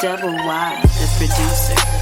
Double Y, the producer.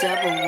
Double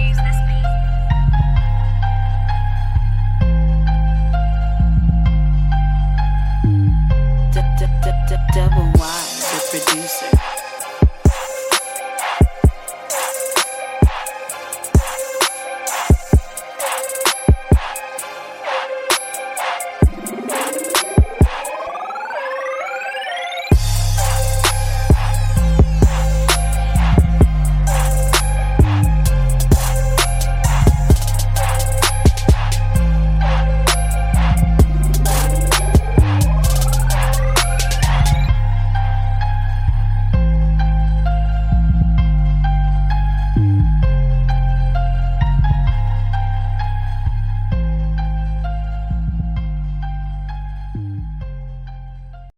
Producer.